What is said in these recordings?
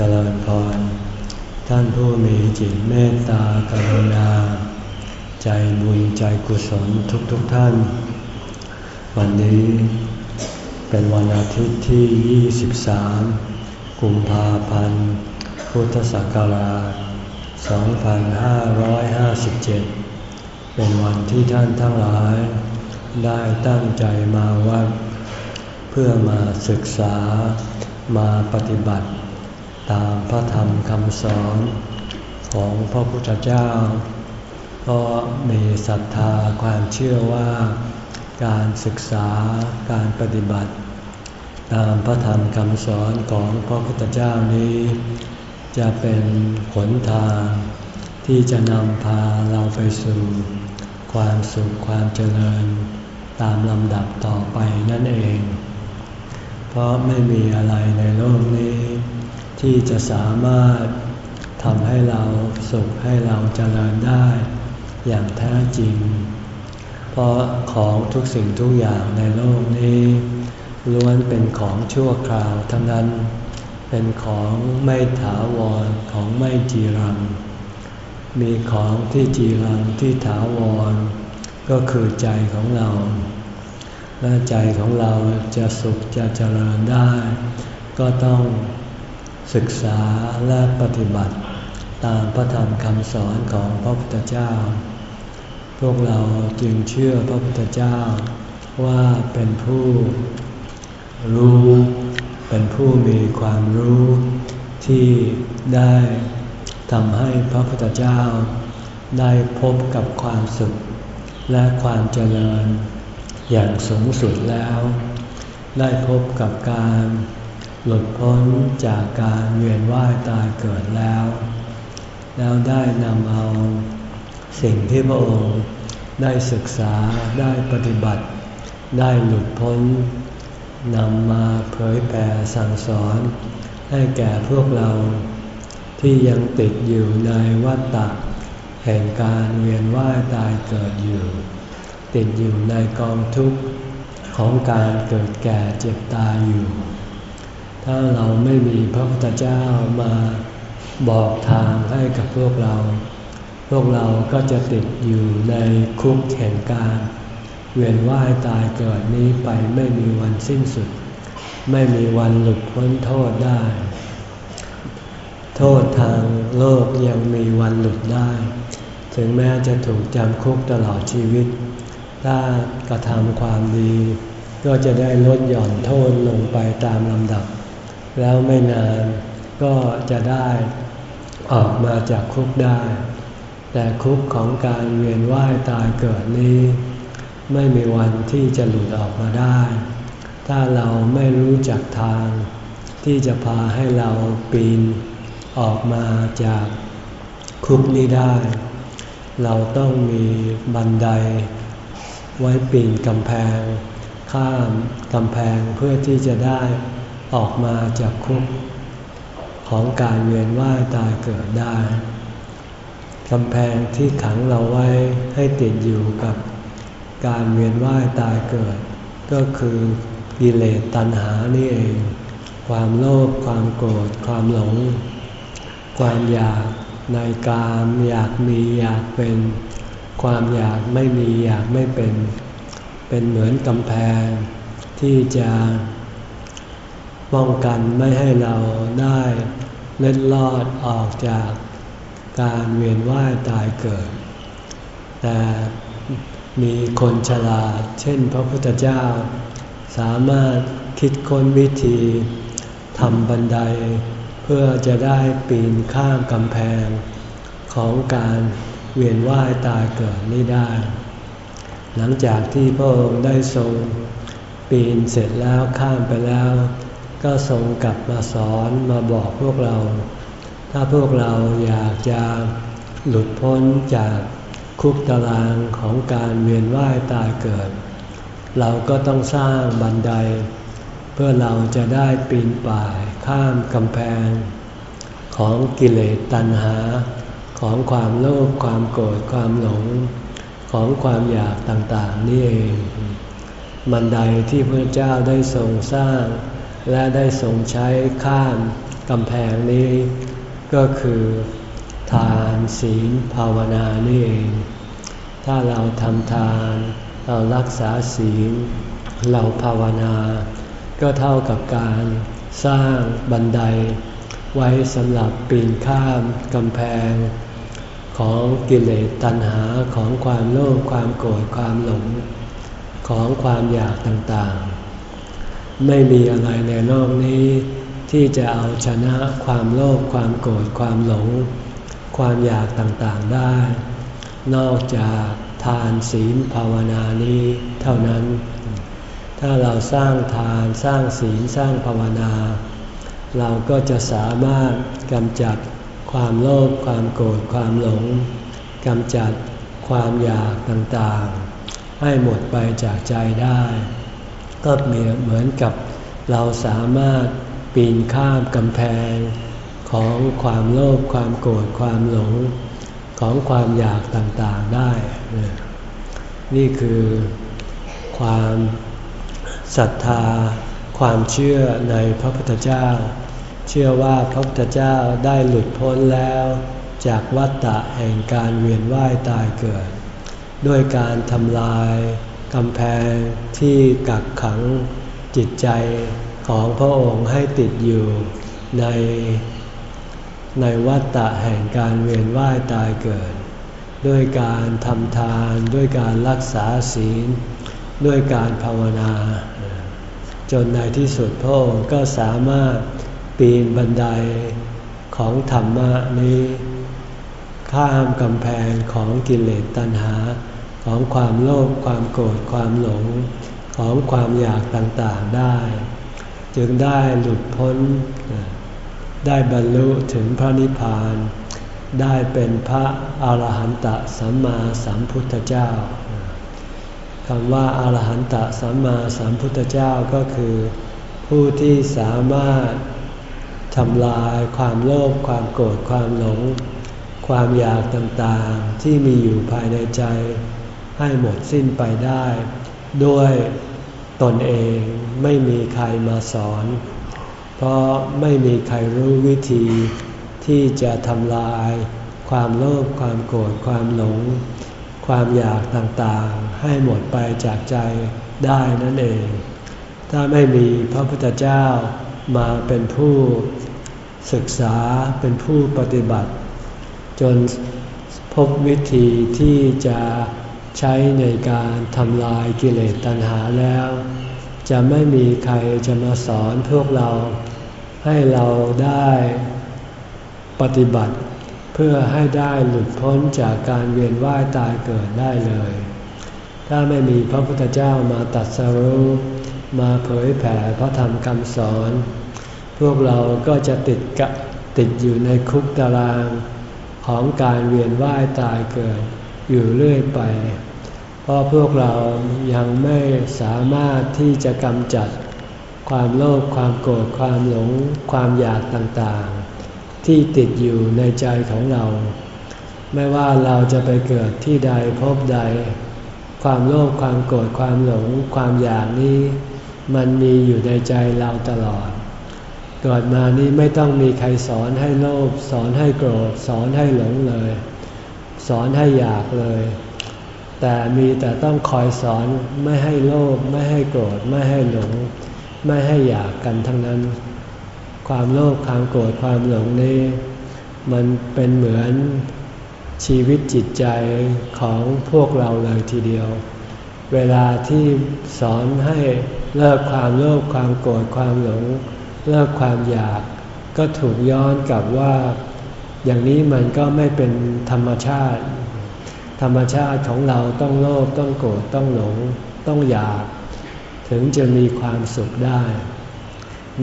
เจริญพร ท่านผู้มีจิตเมตตากรุณา ใจบุญใจกุศลทุกๆทท่าน วันนี้เป็นวันอาทิตย์ที่ 23 กุมภาพันธ์ พุทธศักราช 2557 เป็นวันที่ท่านทั้งหลาย ได้ตั้งใจมาวัด เพื่อมาศึกษามาปฏิบัติ ตามพระธรรมคำสอนของพระพุทธเจ้าเพราะมีศรัทธาความเชื่อว่าการศึกษาการปฏิบัติ ตามพระธรรมคำสอนของพระพุทธเจ้านี้ จะเป็นขนทางที่จะนำพาเราไปสู่ความสุขความเจริญตามลำดับต่อไปนั่นเอง เพราะไม่มีอะไรในโลกนี้ ที่จะสามารถทำให้เราสุขให้เราเจริญได้ อย่างแท้จริง เพราะของทุกสิ่งทุกอย่างในโลกนี้ล้วนเป็นของชั่วคราวทั้งนั้น เป็นของไม่ถาวรของไม่จีรัง มีของที่จีรังที่ถาวร ก็คือใจของเรา และใจของเราจะสุขจะเจริญได้ ก็ต้อง ศึกษาและปฏิบัติ ตามพระธรรมคำสอนของพระพุทธเจ้า พวกเราจึงเชื่อพระพุทธเจ้า ว่าเป็นผู้ รู้ เป็นผู้มีความรู้ที่ได้ทำให้พระพุทธเจ้า ได้พบกับความสุข และความเจริญ อย่างสูงสุดแล้ว ได้พบกับการ หลุดพ้นจากการเวียนว่ายตายเกิดแล้ว แล้วได้นำเอาสิ่งที่พระองค์ได้ศึกษาได้ปฏิบัติ ได้หลุดพ้นนำมาเผยแผ่สั่งสอน ให้แก่พวกเรา ที่ยังติดอยู่ในวัฏฏะแห่งการเวียนว่ายตายเกิดอยู่ ติดอยู่ในกองทุกข์ของการเกิดแก่เจ็บตายอยู่ ถ้าเราไม่มีพระพุทธเจ้ามาบอกทางให้กับพวกเรา พวกเราก็จะติดอยู่ในคุกแห่งการ เวียนว่ายตายเกิดนี้ไปไม่มีวันสิ้นสุด ไม่มีวันหลุดพ้นโทษได้ โทษทางโลกยังมีวันหลุดได้ ถึงแม้จะถูกจำคุกตลอดชีวิต ถ้ากระทำความดี ก็จะได้ลดหย่อนโทษลงไปตามลำดับ แล้วไม่นานก็จะได้ออกมาจากคุกได้ แต่คุกของการเวียนว่ายตายเกิดนี้ ไม่มีวันที่จะหลุดออกมาได้ ถ้าเราไม่รู้จักทาง ที่จะพาให้เราปีนออกมาจากคุกนี้ได้ เราต้องมีบันได ไว้ปีนกำแพง ข้ามกำแพงเพื่อที่จะได้ ออกมาจากคุกของการเวียนว่ายตายเกิดได้กำแพงที่ขังเราไว้ให้ติดอยู่กับการเวียนว่ายตายเกิด ก็คือกิเลสตัณหานี่เอง ความโลภความโกรธความหลง ความอยากในกามอยากมีอยากเป็น ความอยากไม่มีอยากไม่เป็น เป็นเหมือนกำแพงที่จะ ป้องกันไม่ให้เราได้เล็ดลอดออกจากการเวียนว่ายตายเกิด แต่มีคนฉลาด เช่นพระพุทธเจ้า สามารถคิดค้นวิธีทำบันได เพื่อจะได้ปีนข้ามกำแพง ของการเวียนว่ายตายเกิดไม่ได้ หลังจากที่พระองค์ได้ทรงปีนเสร็จแล้วข้ามไปแล้ว ก็ทรงกลับมาสอนมาบอกพวกเรา ถ้าพวกเราอยากจะหลุดพ้นจากคุกตารางของการเวียนว่ายตายเกิด เราก็ต้องสร้างบันได เพื่อเราจะได้ปีนป่ายข้ามกำแพง ของกิเลสตัณหา ของความโลภความโกรธความหลง ของความอยากต่างๆนี่เอง บันไดที่พระเจ้าได้ทรงสร้าง และได้ทรงใช้ข้ามกำแพงนี้ ก็คือทานศีลภาวนานี่เอง ถ้าเราทำทาน เรารักษาศีล เราภาวนา ก็เท่ากับการสร้างบันได ไว้สำหรับปีนข้ามกำแพง ของกิเลสตัณหาของความโลภความโกรธความหลง ของความอยากต่างๆ ไม่มีอะไรในโลกนี้ ที่จะเอาชนะความโลภความโกรธความหลง ความอยากต่างๆได้ นอกจากทานศีลภาวนานี้เท่านั้น ถ้าเราสร้างทานสร้างศีลสร้างภาวนา เราก็จะสามารถกำจัดความโลภความโกรธความหลงกำจัดความอยากต่างๆ ให้หมดไปจากใจได้ ก็เหมือนกับเราสามารถปีนข้ามกำแพง ของความโลภความโกรธความหลง ของความอยากต่างๆได้ นี่คือความศรัทธา ความเชื่อในพระพุทธเจ้า เชื่อว่าพระพุทธเจ้าได้หลุดพ้นแล้ว จากวัฏฏะแห่งการเวียนว่ายตายเกิด ด้วยการทำลาย กำแพงที่กักขังจิตใจของพระองค์ให้ติดอยู่ใน ในวัฏฏะแห่งการเวียนว่ายตายเกิด ด้วยการทำทานด้วยการรักษาศีล ด้วยการภาวนา จนในที่สุดพระองค์ก็สามารถปีนบันไดของธรรมะนี้ ข้ามกำแพงของกิเลสตัณหา ของความโลภความโกรธความหลง ของความอยากต่างๆได้ จึงได้หลุดพ้น ได้บรรลุถึงพระนิพพาน ได้เป็นพระอาหารหันตสัมมาสัมพุทธเจ้าคำว่าอาหารหันตสัมมาสัมพุทธเจ้าก็คือ ผู้ที่สามารถทำลายความโลภความโกรธความหลง ความอยากต่างๆ ที่มีอยู่ภายในใจ ให้หมดสิ้นไปได้ ด้วยตนเองไม่มีใครมาสอน เพราะไม่มีใครรู้วิธีที่จะทำลาย ความโลภความโกรธความหลง ความอยากต่างๆ ให้หมดไปจากใจได้นั่นเอง ถ้าไม่มีพระพุทธเจ้ามาเป็นผู้ศึกษาเป็นผู้ปฏิบัติ จนพบวิธีที่จะ ใช้ในการทำลายกิเลสตัณหาแล้ว จะไม่มีใครจะมาสอนพวกเรา ให้เราได้ปฏิบัติ เพื่อให้ได้หลุดพ้นจากการเวียนว่ายตายเกิดได้เลย ถ้าไม่มีพระพุทธเจ้ามาตัดสรุปมาเผยแผ่พระธรรมคำสอน พวกเราก็จะติดกะติดอยู่ในคุกตารางของการเวียนว่ายตายเกิดอยู่เรื่อยไป พราะพวกเรายังไม่สามารถที่จะกำจัดความโลภความโกรธความหลง ความอยากต่างๆ ที่ติดอยู่ในใจของเรา ไม่ว่าเราจะไปเกิดที่ใดพบใด ความโลภความโกรธความหลง ความอยากนี้ มันมีอยู่ในใจเราตลอด เกิดมานี้ไม่ต้องมีใครสอนให้โลภสอนให้โกรธ สอนให้หลงเลย สอนให้อยากเลย แต่มีแต่ต้องคอยสอนไม่ให้โลภไม่ให้โกรธไม่ให้หลง ไม่ให้อยากกันทั้งนั้น ความโลภความโกรธความหลงนี้มันเป็นเหมือนชีวิตจิตใจของพวกเราเลยทีเดียว เวลาที่สอนให้เลิกความโลภความโกรธความหลง เลิกความอยาก ก็ถูกย้อนกลับว่า อย่างนี้มันก็ไม่เป็นธรรมชาติ ธรรมชาติของเราต้องโลภต้องโกรธต้องหลง ต้องอยาก ถึงจะมีความสุขได้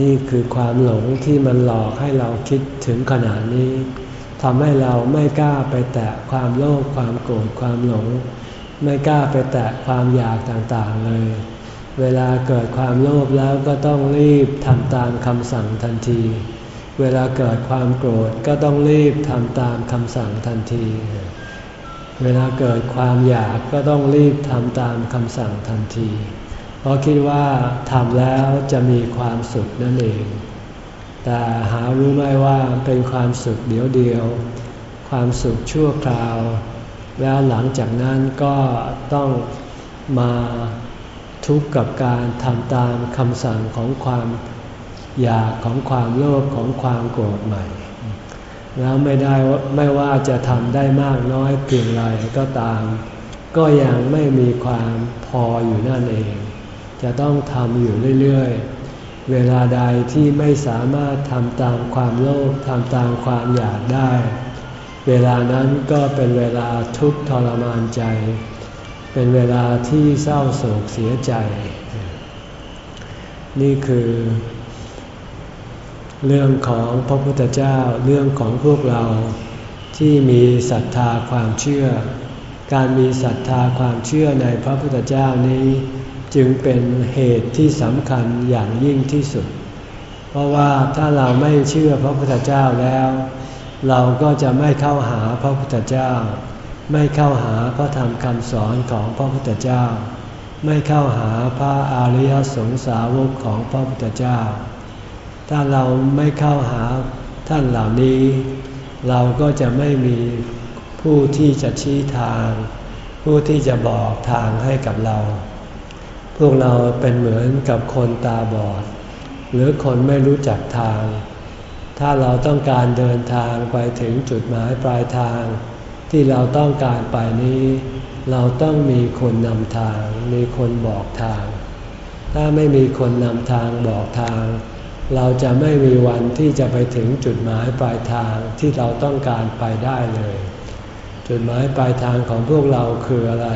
นี่คือความหลงที่มันหลอกให้เราคิดถึงขนาดนี้ทำให้เราไม่กล้าไปแตะความโลภความโกรธความหลง ไม่กล้าไปแตะความอยากต่างๆเลย เวลาเกิดความโลภแล้วก็ต้องรีบทำตามคำสั่งทันที เวลาเกิดความโกรธก็ต้องรีบทำตามคำสั่งทันที เวลาเกิดความอยากก็ต้องรีบทำตามคำสั่งทันที เพราะคิดว่าทำแล้วจะมีความสุขนั่นเอง แต่หารู้ไหมว่าเป็นความสุขเดียวเดียว ความสุขชั่วคราว แล้วหลังจากนั้นก็ต้องมาทุกข์กับการทำตามคำสั่งของความอยากของความโลภของความโกรธใหม่ แล้วไม่ได้ไม่ว่าจะทำได้มากน้อยเพียงไรก็ตาม ก็ยังไม่มีความพออยู่นั่นเอง จะต้องทำอยู่เรื่อยๆ เวลาใดที่ไม่สามารถทำตามความโลภทำตามความอยากได้ เวลานั้นก็เป็นเวลาทุกข์ทรมานใจ เป็นเวลาที่เศร้าโศกเสียใจ นี่คือ เรื่องของพระพุทธเจ้าเรื่องของพวกเรา ที่มีศรัทธาความเชื่อ การมีศรัทธาความเชื่อในพระพุทธเจ้านี้ จึงเป็นเหตุที่สำคัญอย่างยิ่งที่สุด เพราะว่าถ้าเราไม่เชื่อพระพุทธเจ้าแล้ว เราก็จะไม่เข้าหาพระพุทธเจ้า ไม่เข้าหาพระธรรมคำสอนของพระพุทธเจ้า ไม่เข้าหาพระอริยสงสาวกของพระพุทธเจ้า ถ้าเราไม่เข้าหาท่านเหล่านี้ เราก็จะไม่มีผู้ที่จะชี้ทาง ผู้ที่จะบอกทางให้กับเรา พวกเราเป็นเหมือนกับคนตาบอด หรือคนไม่รู้จักทาง ถ้าเราต้องการเดินทางไปถึงจุดหมายปลายทาง ที่เราต้องการไปนี้ เราต้องมีคนนำทาง มีคนบอกทาง ถ้าไม่มีคนนำทางบอกทาง เราจะไม่มีวันที่จะไปถึงจุดหมายปลายทางที่เราต้องการไปได้เลย จุดหมายปลายทางของพวกเราคืออะไร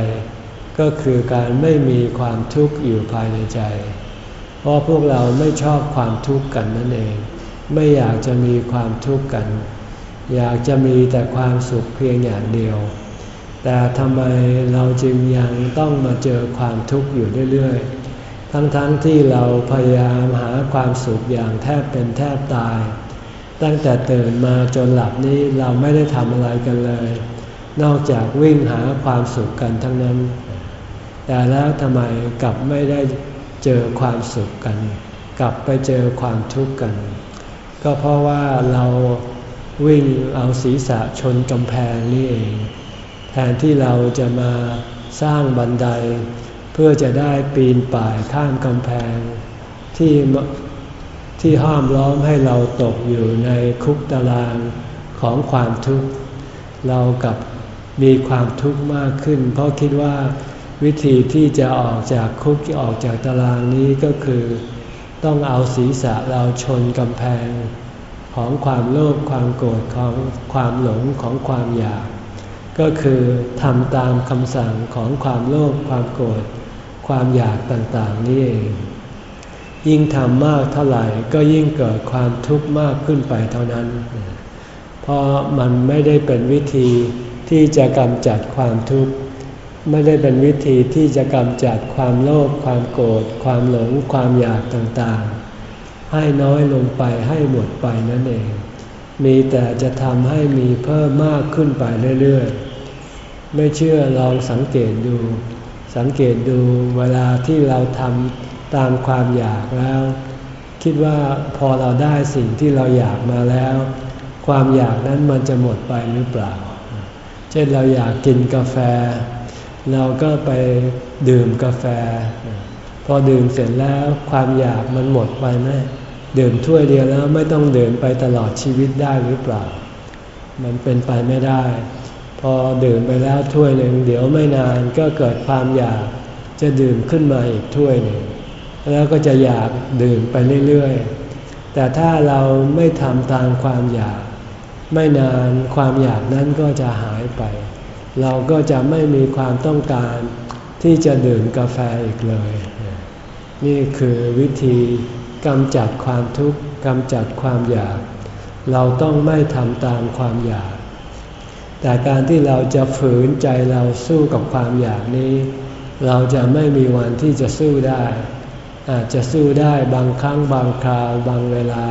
ก็คือการไม่มีความทุกข์อยู่ภายในใจ เพราะพวกเราไม่ชอบความทุกข์กันนั่นเอง ไม่อยากจะมีความทุกข์กัน อยากจะมีแต่ความสุขเพียงอย่างเดียว แต่ทำไมเราจึงยังต้องมาเจอความทุกข์อยู่เรื่อยๆ ทั้งๆทที่เราพยายามหาความสุขอย่างแทบเป็นแทบตาย ตั้งแต่ตื่นมาจนหลับนี้เราไม่ได้ทำอะไรกันเลย นอกจากวิ่งหาความสุขกันทั้งนั้น แต่แล้วทำไมกลับไม่ได้เจอความสุขกัน กลับไปเจอความทุกข์กัน ก็เพราะว่าเราวิ่งเอาศีรษะชนกำแพงนี่เอง แทนที่เราจะมาสร้างบันได พื่อจะได้ปีนป่ายข้ามกำแพง ที่ที่ห้ามล้อมให้เราตกอยู่ในคุกตารางของความทุกข์ เรากับมีความทุกข์มากขึ้น เพราะคิดว่าวิธีที่จะออกจากคุกออกจากตารางนี้ก็คือ ต้องเอาศีรษะเราชนกำแพง ของความโลภความโกรธของความหลงของความอยาก ก็คือทำตามคำสั่งของความโลภความโกรธ ความอยากต่างๆนี่เอง ยิ่งทำมากเท่าไหร่ก็ยิ่งเกิดความทุกข์มากขึ้นไปเท่านั้น เพราะมันไม่ได้เป็นวิธีที่จะกำจัดความทุกข์ไม่ได้เป็นวิธีที่จะกำจัดความโลภความโกรธความหลงความอยากต่างๆ ให้น้อยลงไปให้หมดไปนั่นเอง มีแต่จะทำให้มีเพิ่มมากขึ้นไปเรื่อยๆ ไม่เชื่อลองสังเกตดู สังเกตดูเวลาที่เราทำตามความอยากแล้ว คิดว่าพอเราได้สิ่งที่เราอยากมาแล้ว ความอยากนั้นมันจะหมดไปหรือเปล่า เช่นเราอยากกินกาแฟ เราก็ไปดื่มกาแฟ พอดื่มเสร็จแล้วความอยากมันหมดไปไหมดื่มถ้วยเดียวแล้วไม่ต้องดื่มไปตลอดชีวิตได้หรือเปล่า มันเป็นไปไม่ได้ พอดื่มไปแล้วถ้วยหนึ่งเดี๋ยวไม่นานก็เกิดความอยากจะดื่มขึ้นมาอีกถ้วยหนึ่งแล้วก็จะอยากดื่มไปเรื่อยๆ แต่ถ้าเราไม่ทำตามความอยาก ไม่นานความอยากนั้นก็จะหายไป เราก็จะไม่มีความต้องการที่จะดื่มกาแฟอีกเลย นี่คือวิธีกำจัดความทุกข์กำจัดความอยาก เราต้องไม่ทำตามความอยาก แต่การที่เราจะฝืนใจเราสู้กับความอยากนี้ เราจะไม่มีวันที่จะสู้ได้ อาจจะสู้ได้บางครั้งบางคราวบางเวลา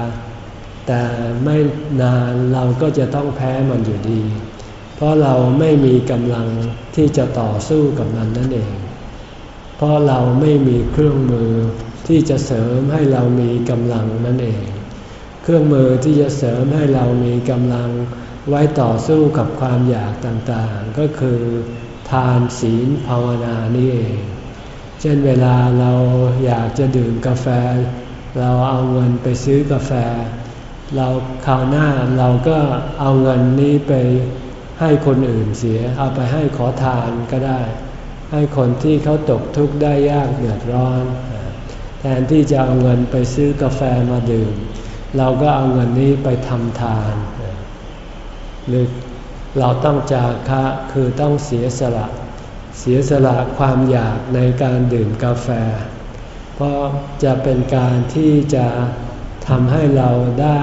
แต่ไม่นานเราก็จะต้องแพ้มันอยู่ดี เพราะเราไม่มีกำลังที่จะต่อสู้กับมันนั่นเอง เพราะเราไม่มีเครื่องมือที่จะเสริมให้เรามีกำลังนั่นเอง เครื่องมือที่จะเสริมให้เรามีกำลัง ไว้ต่อสู้กับความอยากต่างๆ ก็คือ ทานศีลภาวนานี่เอง เช่นเวลาเราอยากจะดื่มกาแฟ เราเอาเงินไปซื้อกาแฟ เราคราวหน้าเราก็เอาเงินนี้ไปให้คนอื่นเสีย เอาไปให้ขอทานก็ได้ ให้คนที่เขาตกทุกข์ได้ยากเดือดร้อน แทนที่จะเอาเงินไปซื้อกาแฟมาดื่ม เราก็เอาเงินนี้ไปทำทาน หรือเราต้องจาคะคือต้องเสียสละ เสียสละความอยากในการดื่มกาแฟ เพราะจะเป็นการที่จะทำให้เราได้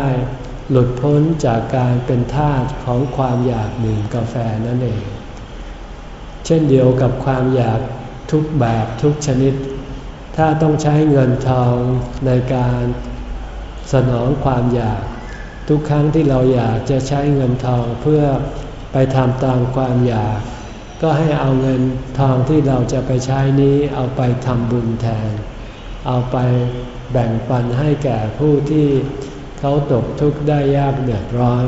หลุดพ้นจากการเป็นทาสของความอยากดื่มกาแฟนั่นเอง เช่นเดียวกับความอยากทุกแบบทุกชนิด ถ้าต้องใช้เงินทองในการสนองความอยาก ทุกครั้งที่เราอยากจะใช้เงินทองเพื่อไปทำตามความอยาก ก็ให้เอาเงินทองที่เราจะไปใช้นี้เอาไปทำบุญแทน เอาไปแบ่งปันให้แก่ผู้ที่เขาตกทุกข์ได้ยากเดือดร้อน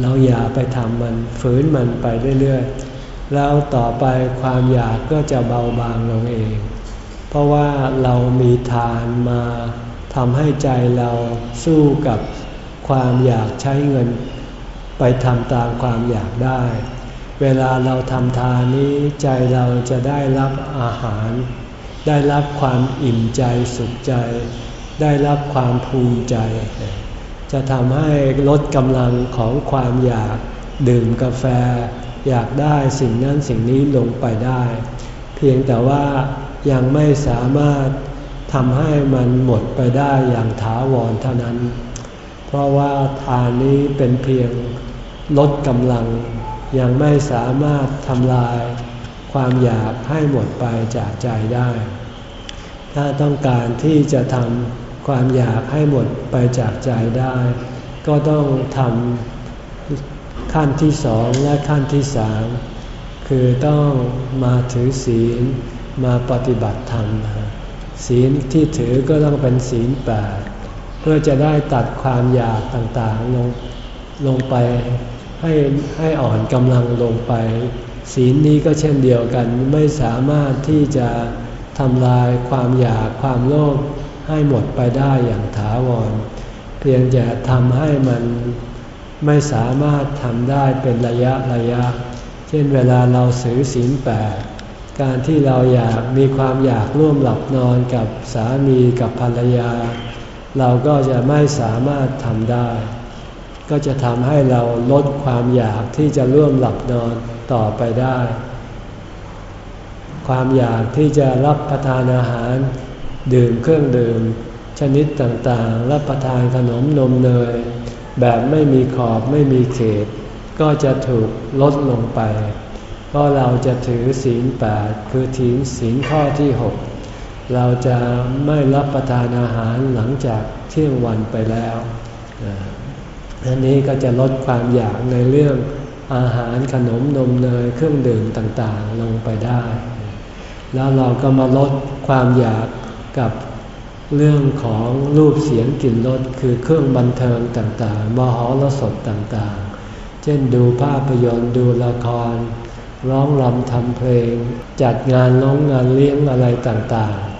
เราอย่าไปทำมันฝืนมันไปเรื่อยๆ แล้วต่อไปความอยากก็จะเบาบางลงเอง เพราะว่าเรามีทานมาทำให้ใจเราสู้กับ ความอยากใช้เงิน ไปทำตามความอยากได้ เวลาเราทำทานนี้ใจเราจะได้รับอาหาร ได้รับความอิ่มใจสุขใจ ได้รับความภูมิใจ จะทำให้ลดกำลังของความอยากดื่มกาแฟ อยากได้สิ่งนั้นสิ่งนี้ลงไปได้ เพียงแต่ว่ายังไม่สามารถทำให้มันหมดไปได้อย่างถาวรเท่านั้น เพราะว่าทานนี้เป็นเพียงลดกำลัง ยังไม่สามารถทำลายความอยากให้หมดไปจากใจได้ ถ้าต้องการที่จะทำความอยากให้หมดไปจากใจได้ ก็ต้องทำขั้นที่สองและขั้นที่สามคือต้องมาถือศีลมาปฏิบัติธรรม ศีลที่ถือก็ต้องเป็นศีลแปด เพื่อจะได้ตัดความอยากต่างๆลงลงไปให้ให้อ่อนกำลังลงไป ศีลนี้ก็เช่นเดียวกันไม่สามารถที่จะทำลายความอยากความโลภให้หมดไปได้อย่างถาวร เพียงจะทำให้มันไม่สามารถทำได้เป็นระยะระยะ เช่นเวลาเราสือศีลแปดการที่เราอยากมีความอยากร่วมหลับนอนกับสามีกับภรรยา เราก็จะไม่สามารถทำได้ ก็จะทำให้เราลดความอยากที่จะร่วมหลับนอนต่อไปได้ ความอยากที่จะรับประทานอาหาร ดื่มเครื่องดื่ม ชนิดต่างๆ รับประทานขนมนมเนย แบบไม่มีขอบไม่มีเขต ก็จะถูกลดลงไป เพราะเราจะถือศีลแปดคือถีนศีลข้อที่หก เราจะไม่รับประทานอาหารหลังจากเที่ยงวันไปแล้วอันนี้ก็จะลดความอยากในเรื่องอาหารขนมนมเนยเครื่องดื่มต่างๆ ลงไปได้ แล้วเราก็มาลดความอยากกับเรื่องของรูปเสียงกลิ่นรสคือเครื่องบันเทิงต่างๆ มหรสพต่างๆ เช่นดูภาพยนตร์ดูละคร ร้องรำทำเพลง จัดงานน้องงานเลี้ยงอะไรต่างๆ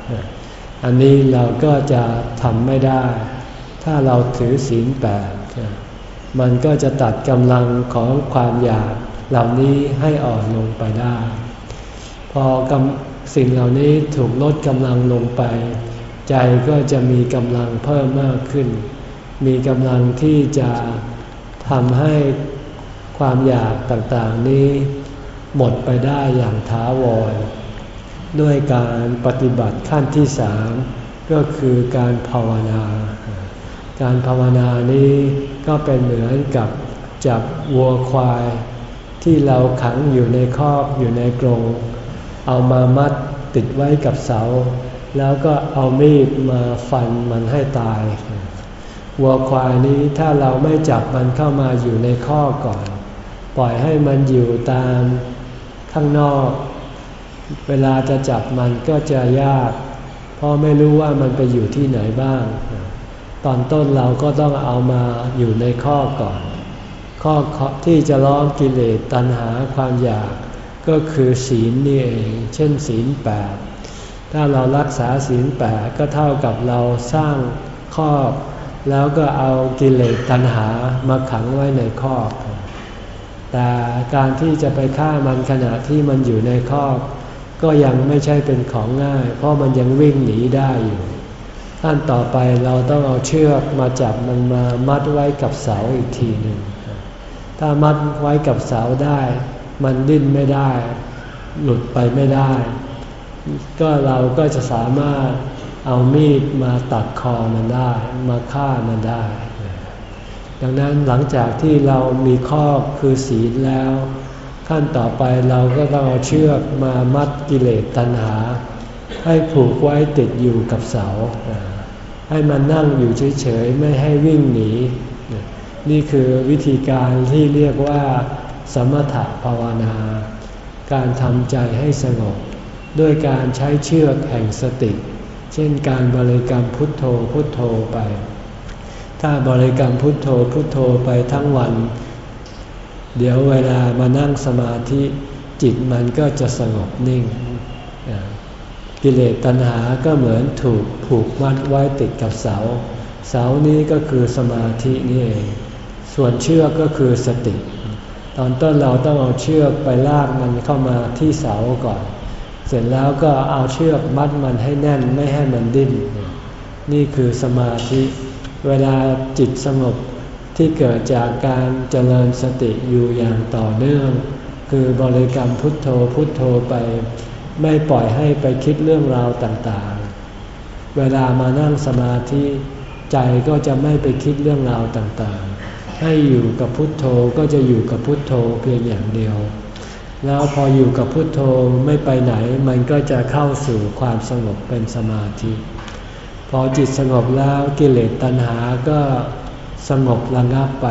อันนี้เราก็จะทำไม่ได้ ถ้าเราถือศีลแปดมันก็จะตัดกำลังของความอยากเหล่านี้ให้อ่อนลงไปได้ พอสิ่งเหล่านี้ถูกลดกำลังลงไป ใจก็จะมีกำลังเพิ่มมากขึ้น มีกำลังที่จะทำให้ความอยากต่างๆนี้ หมดไปได้อย่างท้าวร ด้วยการปฏิบัติขั้นที่สามก็คือการภาวนา การภาวนานี้ก็เป็นเหมือนกับจับวัวควาย ที่เราขังอยู่ในคอกอยู่ในกรงเอามามัดติดไว้กับเสา แล้วก็เอามีดมาฟันมันให้ตาย วัวควายนี้ถ้าเราไม่จับมันเข้ามาอยู่ในข้อก่อน ปล่อยให้มันอยู่ตามข้างนอก เวลาจะจับมันก็จะยาก เพราะไม่รู้ว่ามันไปอยู่ที่ไหนบ้าง ตอนต้นเราก็ต้องเอามาอยู่ในข้อก่อน ข้อที่จะล้อมกิเลสตัณหาความอยากก็คือศีลนี่เอง เช่นศีลแปดถ้าเรารักษาศีลแปดก็เท่ากับเราสร้างข้อแล้วก็เอากิเลสตัณหามาขังไว้ในข้อแต่การที่จะไปฆ่ามันขณะที่มันอยู่ในคอ ก็ยังไม่ใช่เป็นของง่าย เพราะมันยังวิ่งหนีได้อยู่ขั้นต่อไปเราต้องเอาเชือกมาจับมันมามัดไว้กับเสาอีกทีหนึ่ง ถ้ามัดไว้กับเสาได้ มันดิ้นไม่ได้ หลุดไปไม่ได้ ก็เราก็จะสามารถเอามีดมาตัดคอมันได้ มาฆ่ามันได้ ดังนั้นหลังจากที่เรามีข้อคือศีลแล้ว ขั้นต่อไปเราก็ต้องเอาเชือกมามัดกิเลสตัณหา ให้ผูกไว้ติดอยู่กับเสา ให้มันนั่งอยู่เฉยๆ ไม่ให้วิ่งหนี นี่คือวิธีการที่เรียกว่า สมถภาวนา การทำใจให้สงบ ด้วยการใช้เชือกแห่งสติ เช่นการบริกรรมพุทโธพุทโธไป ถ้าบริกรรมพุทโธพุทโธไปทั้งวัน เดี๋ยวเวลามานั่งสมาธิจิตมันก็จะสงบนิ่ง กิเลสตัณหาก็เหมือนถูกผูกมัดไว้ติดกับเสา เสานี้ก็คือสมาธินี่เอง ส่วนเชือกก็คือสติ ตอนต้นเราต้องเอาเชือกไปลากมันเข้ามาที่เสาก่อน เสร็จแล้วก็เอาเชือกมัดมันให้แน่นไม่ให้มันดิ้น นี่คือสมาธิ เวลาจิตสงบ ที่เกิดจากการเจริญสติอยู่อย่างต่อเนื่อง คือบริกรรมพุทโธพุทโธไป ไม่ปล่อยให้ไปคิดเรื่องราวต่างๆ เวลามานั่งสมาธิใจก็จะไม่ไปคิดเรื่องราวต่างๆ ให้อยู่กับพุทโธก็จะอยู่กับพุทโธเพียงอย่างเดียว แล้วพออยู่กับพุทโธไม่ไปไหนมันก็จะเข้าสู่ความสงบเป็นสมาธิ พอจิตสงบแล้วกิเลสตัณหาก็ สงบระงับไป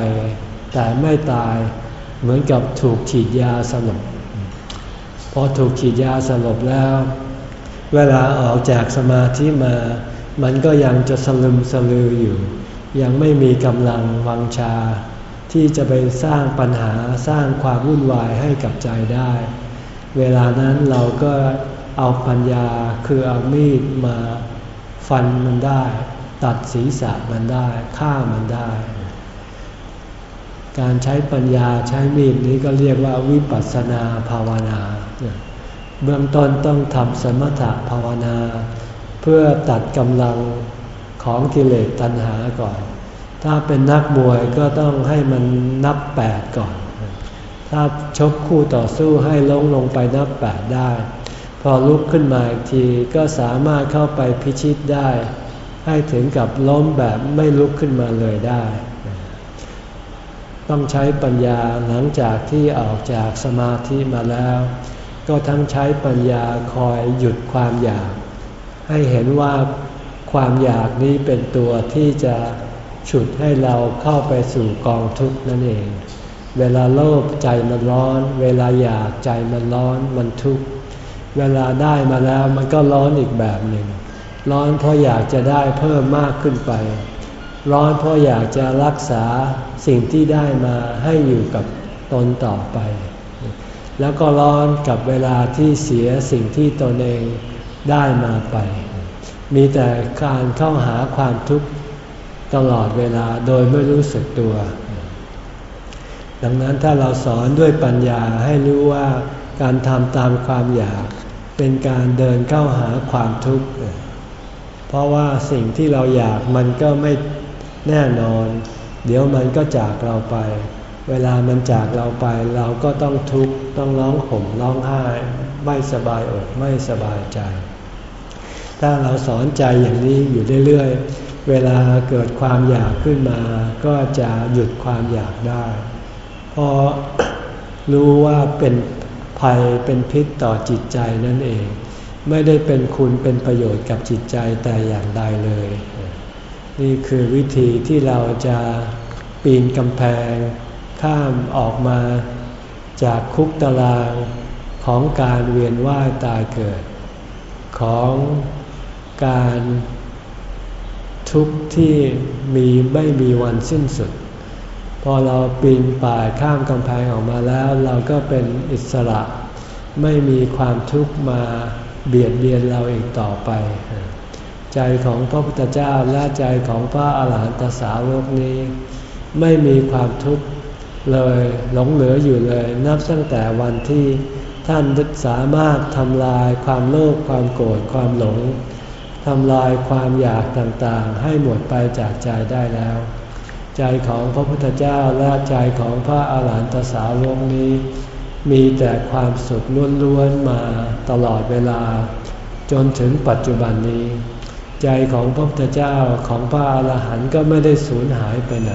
แต่ไม่ตายเหมือนกับถูกฉีดยาสลบพอถูกฉีดยาสลบแล้ว เวลาออกจากสมาธิมา มันก็ยังจะสลึมสลืออยู่ ยังไม่มีกำลังวังชา ที่จะไปสร้างปัญหาสร้างความวุ่นวายให้กับใจได้ เวลานั้นเราก็เอาปัญญาคือเอามีดมาฟันมันได้ ตัดศีรษะมันได้ฆ่ามันได้ การใช้ปัญญาใช้มีดนี้ก็เรียกว่าวิปัสสนาภาวนา เบื้องต้นต้องทำสมถะภาวนา เพื่อตัดกำลังของกิเลสตัณหาก่อน ถ้าเป็นนักมวยก็ต้องให้มันนับแปดก่อน ถ้าชกคู่ต่อสู้ให้ลงลงไปนับแปดได้ พอลุกขึ้นมาอีกทีก็สามารถเข้าไปพิชิตได้ ให้ถึงกับล้มแบบไม่ลุกขึ้นมาเลยได้ ต้องใช้ปัญญาหลังจากที่ออกจากสมาธิมาแล้ว ก็ทั้งใช้ปัญญาคอยหยุดความอยาก ให้เห็นว่าความอยากนี้เป็นตัวที่จะฉุดให้เราเข้าไปสู่กองทุกข์นั่นเอง เวลาโลภใจมันร้อน เวลาอยากใจมันร้อนมันทุกข์ เวลาได้มาแล้วมันก็ร้อนอีกแบบหนึ่ง ร้อนเพราะอยากจะได้เพิ่มมากขึ้นไป ร้อนเพราะอยากจะรักษาสิ่งที่ได้มาให้อยู่กับตนต่อไป แล้วก็ร้อนกับเวลาที่เสียสิ่งที่ตนเองได้มาไป มีแต่การเข้าหาความทุกข์ตลอดเวลาโดยไม่รู้สึกตัว ดังนั้นถ้าเราสอนด้วยปัญญาให้รู้ว่าการทำตามความอยาก เป็นการเดินเข้าหาความทุกข์ เพราะว่าสิ่งที่เราอยากมันก็ไม่แน่นอน เดี๋ยวมันก็จากเราไป เวลามันจากเราไป เราก็ต้องทุกข์ต้องร้องห่มร้องไห้ ไม่สบายอกไม่สบายใจ ถ้าเราสอนใจอย่างนี้อยู่เรื่อยๆ เวลาเกิดความอยากขึ้นมา ก็จะหยุดความอยากได้ เพราะรู้ว่าเป็นภัยเป็นพิษต่อจิตใจนั่นเอง ไม่ได้เป็นคุณเป็นประโยชน์กับจิตใจแต่อย่างใดเลย นี่คือวิธีที่เราจะปีนกำแพง ข้ามออกมาจากคุกตารางของการเวียนว่ายตายเกิด ของการทุกข์ที่มีไม่มีวันสิ้นสุด พอเราปีนป่ายข้ามกำแพงออกมาแล้ว เราก็เป็นอิสระ ไม่มีความทุกข์มา เบียดเบียนเราอีกต่อไป ใจของพระพุทธเจ้าและใจของพระอาหารหันตสาวกนี้ ไม่มีความทุกข์เลยหลงเหลืออยู่เลย นับตั้งแต่วันที่ท่านสามารถทำลายความโลภความโกรธความหลงทำลายความอยากต่างๆ ให้หมดไปจากใจได้แล้ว ใจของพระพุทธเจ้าและใจของพระอาหารหันตสาวกนี้ มีแต่ความสุขล้วนๆมาตลอดเวลา จนถึงปัจจุบันนี้ ใจของพระพุทธเจ้าของพระอรหันต์ก็ไม่ได้สูญหายไปไหน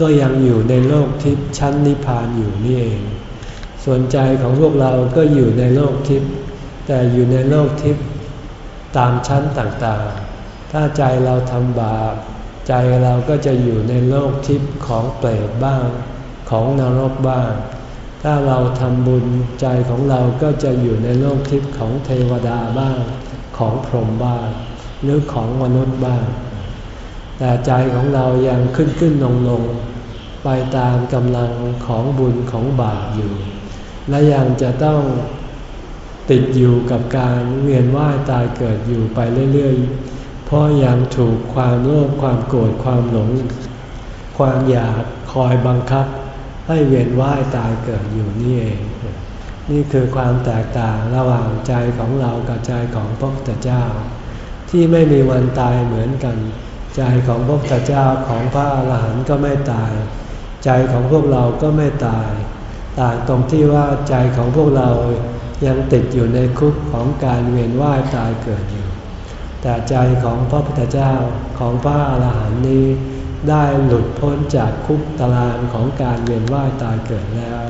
ก็ยังอยู่ในโลกทิพย์ชั้นนิพพานอยู่นี่เอง ส่วนใจของพวกเราก็อยู่ในโลกทิพย์แต่อยู่ในโลกทิพย์ตามชั้นต่างๆ ถ้าใจเราทำบาปใจเราก็จะอยู่ในโลกทิพย์ของเปรตบ้าง ของนรกบ้าง ถ้าเราทำบุญใจของเราก็จะอยู่ในโลกทิพย์ของเทวดาบ้าง ของพรหมบ้าง หรือของมนุษย์บ้าง แต่ใจของเรายังขึ้นขึ้นลงลงไปตามกำลังของบุญของบาปอยู่ และยังจะต้องติดอยู่กับการเวียนว่ายตายเกิดอยู่ไปเรื่อยๆ เพราะยังถูกความโลภความโกรธความหลง ความอยากคอยบังคับ ให้เวียนว่ายตายเกิดอยู่นี่เอง นี่คือความแตกต่างระหว่างใจของเรากับใจของพระพุทธเจ้า ที่ไม่มีวันตายเหมือนกัน ใจของพระพุทธเจ้าของพระอรหันต์ก็ไม่ตาย ใจของพวกเราก็ไม่ตาย ต่างตรงที่ว่าใจของพวกเรายังติดอยู่ในคุกของการเวียนว่ายตายเกิดอยู่ แต่ใจของพระพุทธเจ้าของพระอรหันต์นี้ ได้หลุดพ้นจากคุกตารางของการเวียนว่ายตายเกิดแล้ว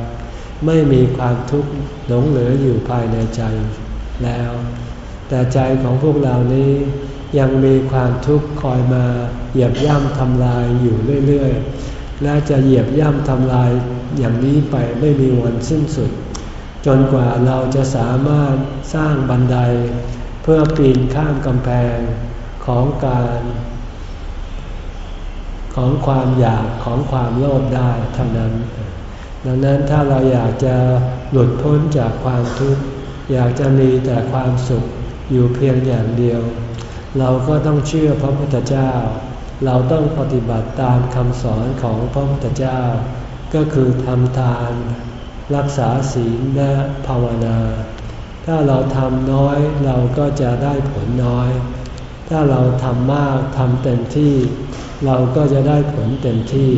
ไม่มีความทุกข์หลงเหลืออยู่ภายในใจแล้ว แต่ใจของพวกเรานี้ยังมีความทุกข์คอยมาเหยียบย่ำทำลายอยู่เรื่อยๆ และจะเหยียบย่ำทำลายอย่างนี้ไปไม่มีวันสิ้นสุด จนกว่าเราจะสามารถสร้างบันได เพื่อปีนข้ามกำแพงของการ ของความอยากของความโลภได้เท่านั้น ดังนั้นถ้าเราอยากจะหลุดพ้นจากความทุกข์อยากจะมีแต่ความสุขอยู่เพียงอย่างเดียว เราก็ต้องเชื่อพระพุทธเจ้า เราต้องปฏิบัติตามคำสอนของพระพุทธเจ้า ก็คือทำทาน รักษาศีลและภาวนา ถ้าเราทำน้อยเราก็จะได้ผลน้อย ถ้าเราทำมากทำเต็มที่ เราก็จะได้ผลเต็มที่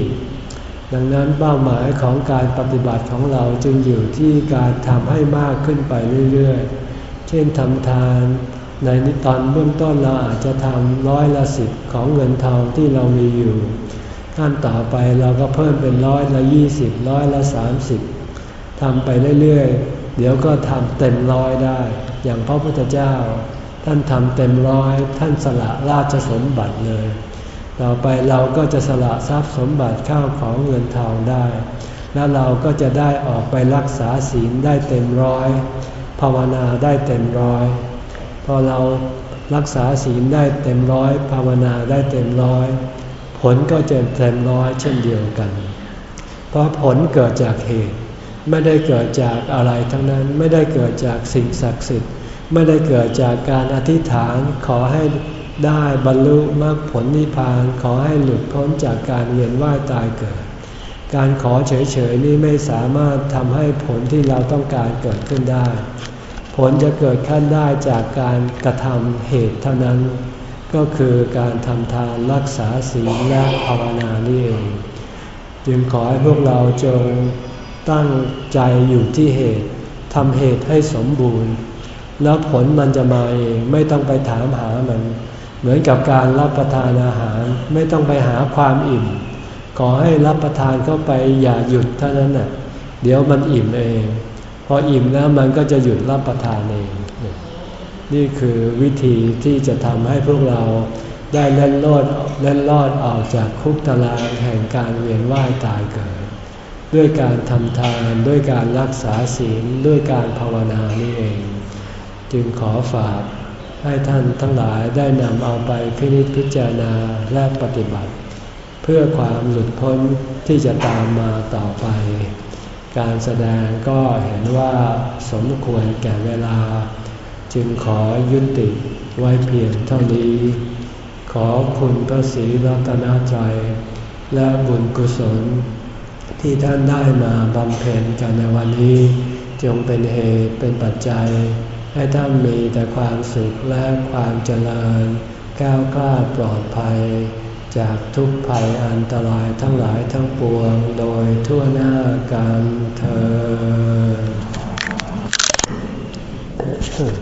ดังนั้นเป้าหมายของการปฏิบัติของเราจึงอยู่ที่การทำให้มากขึ้นไปเรื่อยๆ เช่นทำทานในนิตอนเบื้องต้นเราอาจจะทำร้อยละสิบของเงินทองที่เรามีอยู่ขั้นต่อไปเราก็เพิ่มเป็นร้อยละยี่สิบร้อยละสามสิบทำไปเรื่อยๆ เดี๋ยวก็ทำเต็มร้อยได้ อย่างพระพุทธเจ้า ท่านทำเต็มร้อย ท่านสละราชสมบัติเลย ต่อไปเราก็จะสละทรัพย์สมบัติข้าวของเงินทองได้ แล้วเราก็จะได้ออกไปรักษาศีลได้เต็มร้อย ภาวนาได้เต็มร้อย พอเรารักษาศีลได้เต็มร้อย ภาวนาได้เต็มร้อย ผลก็จะเต็มร้อยเช่นเดียวกัน เพราะผลเกิดจากเหตุ ไม่ได้เกิดจากอะไรทั้งนั้นไม่ได้เกิดจากสิ่งศักดิ์สิทธิ์ ไม่ได้เกิดจากการอธิษฐานขอให้ ได้บรรลุมรรคผลนิพพานขอให้หลุดพ้นจากการเวียนว่ายตายเกิด การขอเฉยๆนี้ไม่สามารถทำให้ผลที่เราต้องการเกิดขึ้นได้ ผลจะเกิดขึ้นได้จากการกระทำเหตุเท่านั้น ก็คือการทำทานรักษาศีลและภาวนานี่เองจึงขอให้พวกเราจงตั้งใจอยู่ที่เหตุทำเหตุให้สมบูรณ์ แล้วผลมันจะมาเองไม่ต้องไปถามหามัน เหมือนกับการรับประทานอาหารไม่ต้องไปหาความอิ่ม ขอให้รับประทานเข้าไปอย่าหยุดเท่านั้นน่ะเดี๋ยวมันอิ่มเอง พออิ่มแล้วมันก็จะหยุดรับประทานเอง นี่คือวิธีที่จะทำให้พวกเราได้เล่นรอดเล่นรอดออกจากคุกตารางแห่งการเวียนว่ายตายเกิด ด้วยการทำทานด้วยการรักษาศีลด้วยการภาวนานี่เอง จึงขอฝาก ให้ท่านทั้งหลายได้นำเอาไปพินิจพิจารณาและปฏิบัติ เพื่อความหลุดพ้นที่จะตามมาต่อไป การแสดงก็เห็นว่าสมควรแก่เวลา จึงขอยุติไว้เพียงเท่านี้ ขอคุณพระศรีรัตนตรัยและบุญกุศล ที่ท่านได้มาบำเพ็ญกันในวันนี้ จงเป็นเหตุเป็นปัจจัย ให้ท่านมีแต่ความสุขและความเจริญ ก้าวกล้าปลอดภัย จากทุกภัยอันตรายทั้งหลายทั้งปวงโดยทั่วหน้ากันเธอ